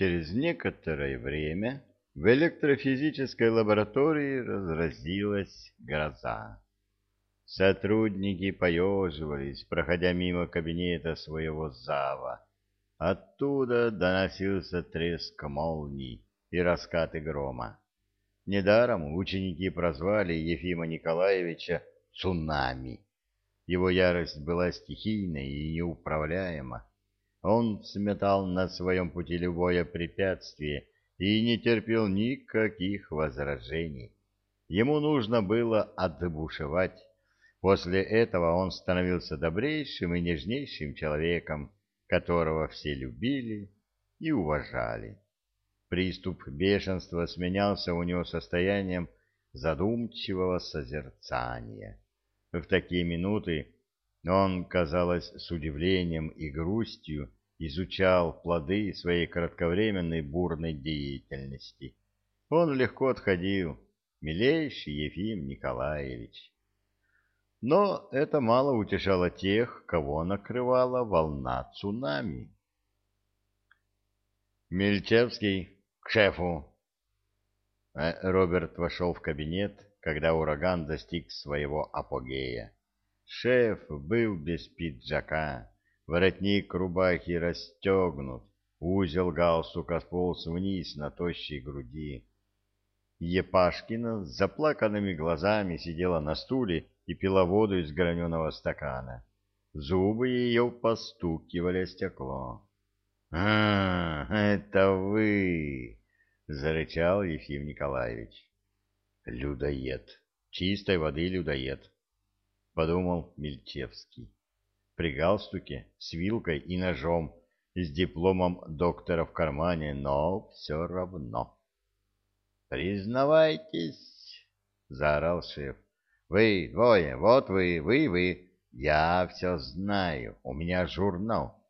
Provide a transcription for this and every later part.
Через некоторое время в электрофизической лаборатории разразилась гроза. Сотрудники поеживались, проходя мимо кабинета своего зава. Оттуда доносился треск молний и раскаты грома. Недаром ученики прозвали Ефима Николаевича «цунами». Его ярость была стихийной и неуправляема. Он сметал на своем пути любое препятствие и не терпел никаких возражений. Ему нужно было отбушевать. После этого он становился добрейшим и нежнейшим человеком, которого все любили и уважали. Приступ бешенства сменялся у него состоянием задумчивого созерцания. В такие минуты он, казалось, с удивлением и грустью изучал плоды своей кратковременной бурной деятельности. Он легко отходил, милейший Ефим Николаевич. Но это мало утешало тех, кого накрывала волна цунами. «Мельчевский, к шефу!» э, Роберт вошел в кабинет, когда ураган достиг своего апогея. Шеф был без пиджака, воротник рубахи расстегнут, узел галстука сполз вниз на тощей груди. Епашкина с заплаканными глазами сидела на стуле и пила воду из граненого стакана. Зубы ее постукивали стекло. — А, это вы! — зарычал Ефим Николаевич. — Людоед. Чистой воды людоед подумал Мельчевский. При галстуке, с вилкой и ножом, с дипломом доктора в кармане, но все равно. «Признавайтесь!» — заорал шеф. «Вы двое, вот вы, вы, вы. Я все знаю, у меня журнал.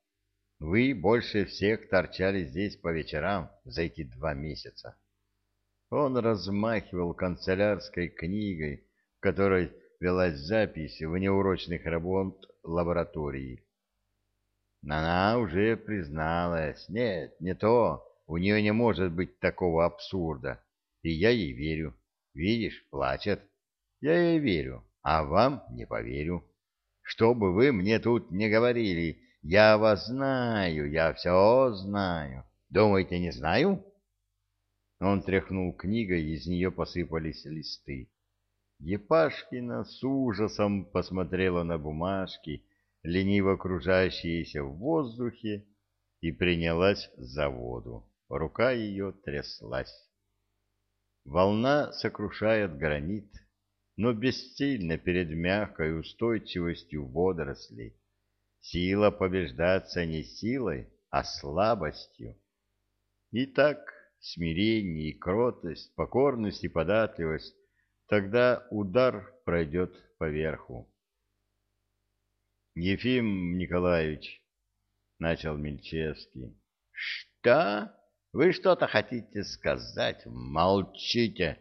Вы больше всех торчали здесь по вечерам за эти два месяца». Он размахивал канцелярской книгой, в которой велась запись внеурочных работ лаборатории. Она уже призналась. Нет, не то. У нее не может быть такого абсурда. И я ей верю. Видишь, плачет. Я ей верю, а вам не поверю. Что бы вы мне тут не говорили, я вас знаю, я все знаю. Думаете, не знаю? Он тряхнул книгой, из нее посыпались листы. Епашкина с ужасом посмотрела на бумажки, лениво кружащиеся в воздухе, и принялась за воду. Рука ее тряслась. Волна сокрушает гранит, но бессильна перед мягкой устойчивостью водорослей. Сила побеждаться не силой, а слабостью. Итак, смирение и кротость, покорность и податливость Тогда удар пройдет поверху. Ефим Николаевич, — начал Мельчевский. — Что? Вы что-то хотите сказать? Молчите.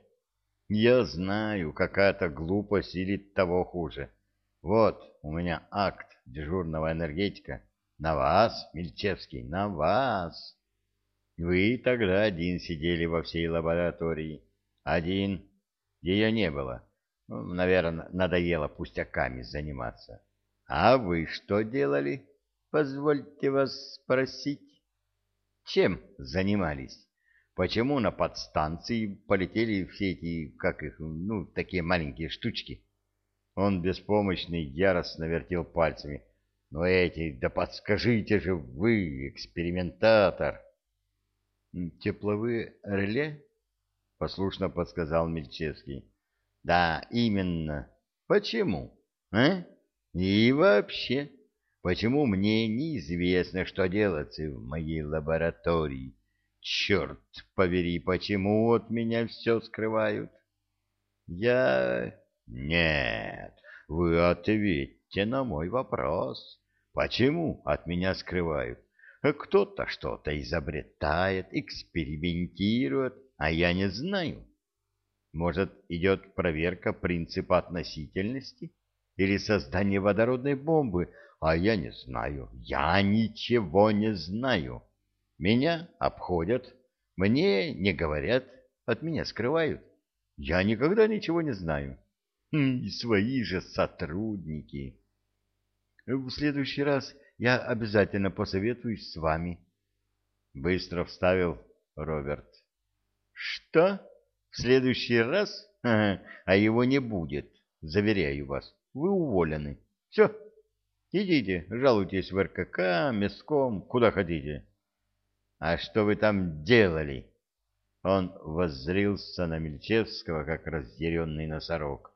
Я знаю, какая-то глупость или того хуже. Вот у меня акт дежурного энергетика. На вас, Мельчевский, на вас. Вы тогда один сидели во всей лаборатории. Один ее не было. Ну, наверное, надоело пустяками заниматься. А вы что делали? Позвольте вас спросить. Чем занимались? Почему на подстанции полетели все эти, как их, ну, такие маленькие штучки? Он беспомощный яростно вертел пальцами. Но эти, да подскажите же вы, экспериментатор. Тепловые реле? Послушно подсказал Мельчевский. Да, именно. Почему? А? И вообще, почему мне неизвестно, что делается в моей лаборатории? Черт побери, почему от меня все скрывают? Я... Нет, вы ответьте на мой вопрос. Почему от меня скрывают? Кто-то что-то изобретает, экспериментирует, а я не знаю. Может, идет проверка принципа относительности или создание водородной бомбы, а я не знаю. Я ничего не знаю. Меня обходят, мне не говорят, от меня скрывают. Я никогда ничего не знаю. Хм, и свои же сотрудники. В следующий раз я обязательно посоветуюсь с вами. Быстро вставил Роберт. Что? В следующий раз? А его не будет, заверяю вас. Вы уволены. Все. Идите, жалуйтесь в РКК, Мяском, куда хотите. А что вы там делали? Он воззрился на Мельчевского, как разъяренный носорог.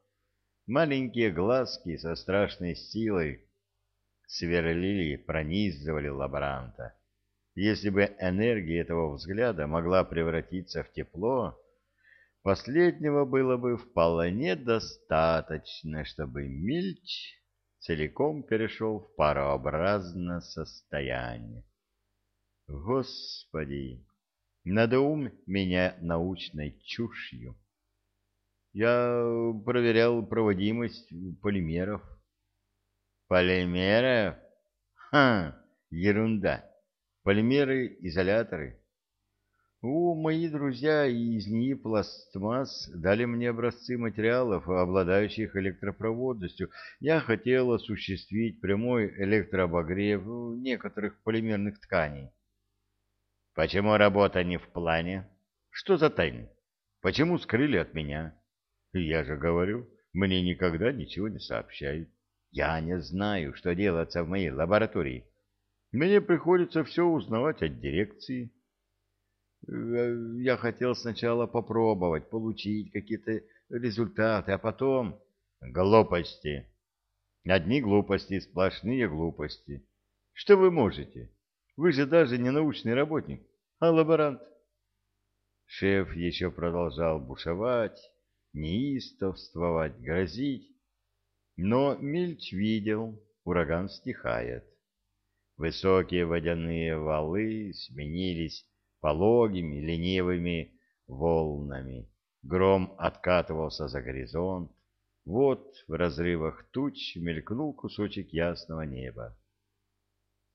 Маленькие глазки со страшной силой сверлили, пронизывали лаборанта. Если бы энергия этого взгляда могла превратиться в тепло, последнего было бы вполне достаточно, чтобы Мильч целиком перешел в парообразное состояние. Господи, надоум меня научной чушью. Я проверял проводимость полимеров. Полимеров? Ха, ерунда. Полимеры, изоляторы. У мои друзья из НИИ «Пластмасс» дали мне образцы материалов, обладающих электропроводностью. Я хотел осуществить прямой электрообогрев некоторых полимерных тканей. Почему работа не в плане? Что за тайны? Почему скрыли от меня? Я же говорю, мне никогда ничего не сообщают. Я не знаю, что делается в моей лаборатории. Мне приходится все узнавать от дирекции. Э, я хотел сначала попробовать, получить какие-то результаты, а потом... Глупости. Одни глупости, сплошные глупости. Что вы можете? Вы же даже не научный работник, а лаборант. Шеф еще продолжал бушевать, неистовствовать, грозить. Но Мильч видел, ураган стихает. Высокие водяные валы сменились пологими, ленивыми волнами. Гром откатывался за горизонт. Вот в разрывах туч мелькнул кусочек ясного неба.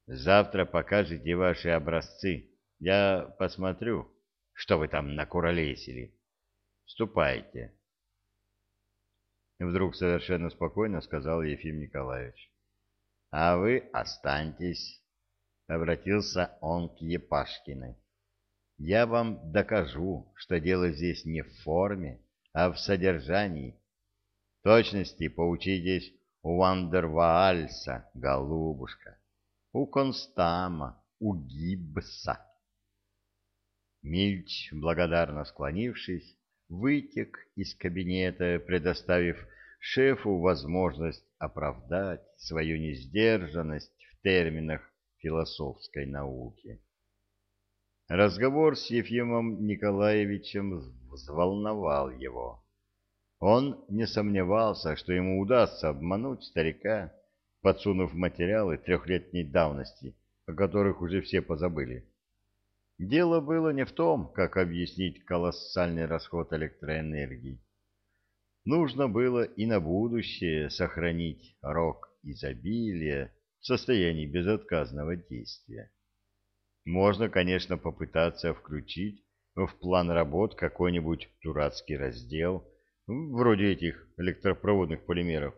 Завтра покажете ваши образцы. Я посмотрю, что вы там накуролесили. Ступайте. Вдруг совершенно спокойно сказал Ефим Николаевич. — А вы останьтесь, — обратился он к Епашкиной. — Я вам докажу, что дело здесь не в форме, а в содержании. Точности поучитесь у Вандерваальса, голубушка у Констама, у Гибса. Мильч, благодарно склонившись, вытек из кабинета, предоставив шефу возможность оправдать свою несдержанность в терминах философской науки. Разговор с Ефимом Николаевичем взволновал его. Он не сомневался, что ему удастся обмануть старика, подсунув материалы трехлетней давности, о которых уже все позабыли. Дело было не в том, как объяснить колоссальный расход электроэнергии. Нужно было и на будущее сохранить рок изобилия в состоянии безотказного действия. Можно, конечно, попытаться включить в план работ какой-нибудь дурацкий раздел, вроде этих электропроводных полимеров,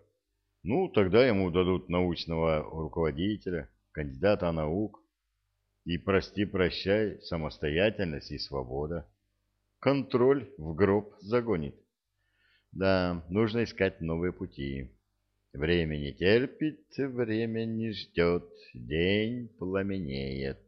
ну, тогда ему дадут научного руководителя, кандидата наук. И прости-прощай, самостоятельность и свобода. Контроль в гроб загонит. Да, нужно искать новые пути. Время не терпит, время не ждет, день пламенеет.